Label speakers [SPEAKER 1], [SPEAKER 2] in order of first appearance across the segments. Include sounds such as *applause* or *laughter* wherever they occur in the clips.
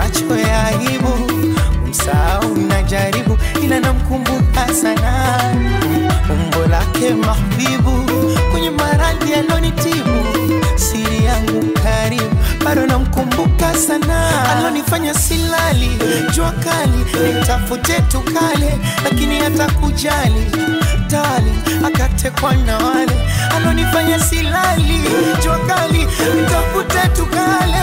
[SPEAKER 1] macho ya aibu, msahau najaribu, ila namkumbuka sana. Umbo lake mahbibu, kwenye maradhi alonitibu, siri yangu karibu, bado namkumbuka sana, alonifanya silali, jua kali, nitafute tukale, lakini hata kujali tali, akatekwa na wale alonifanya silali, jua kali, nitafute tukale,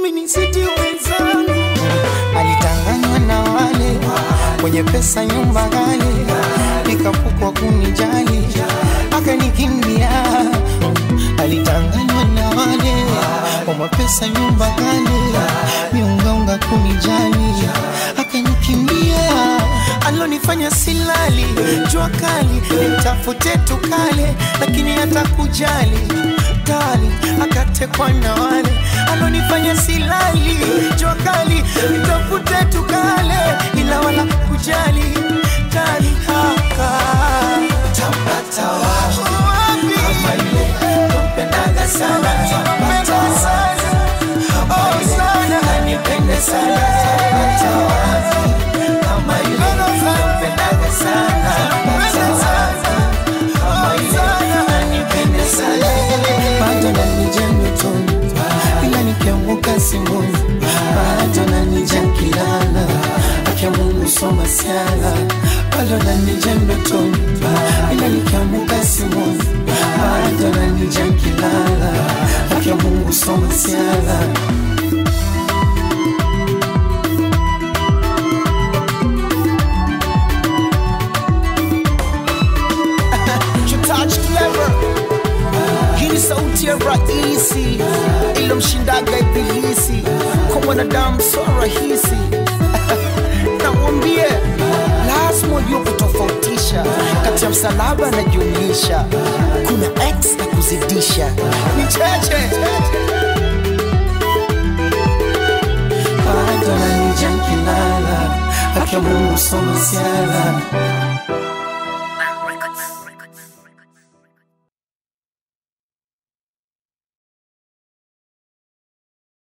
[SPEAKER 1] umenizidi wenzangu alitanganywa na wale kwenye pesa nyumba ghali. Nikapukwa kunijali akanikimbia alitanganywa na wale wa pesa, nyumba ghali. Miungaunga kunijali akanikimbia alonifanya silali jua kali nitafute tukale lakini hata kujali tali akatekwa na wale alonifanya silali jua kali nitafute tukale ila wala kujali tali haka. Tapata wapi? kama ile nampendaga sana tapata wapi kama ile nanipende sana tapata wapi simboni bado nanija kilala akia Mungu soma siala bado nanija ndotoni bado soma siala
[SPEAKER 2] ilomshindaga ibilisi kwa mwanadamu so rahisi. *laughs* Namwambie lazima ujue kutofautisha kati ya msalaba na jumlisha. Kuna x na kuzidisha. Ni cheche.
[SPEAKER 1] Bado nanija kilala akia Mungu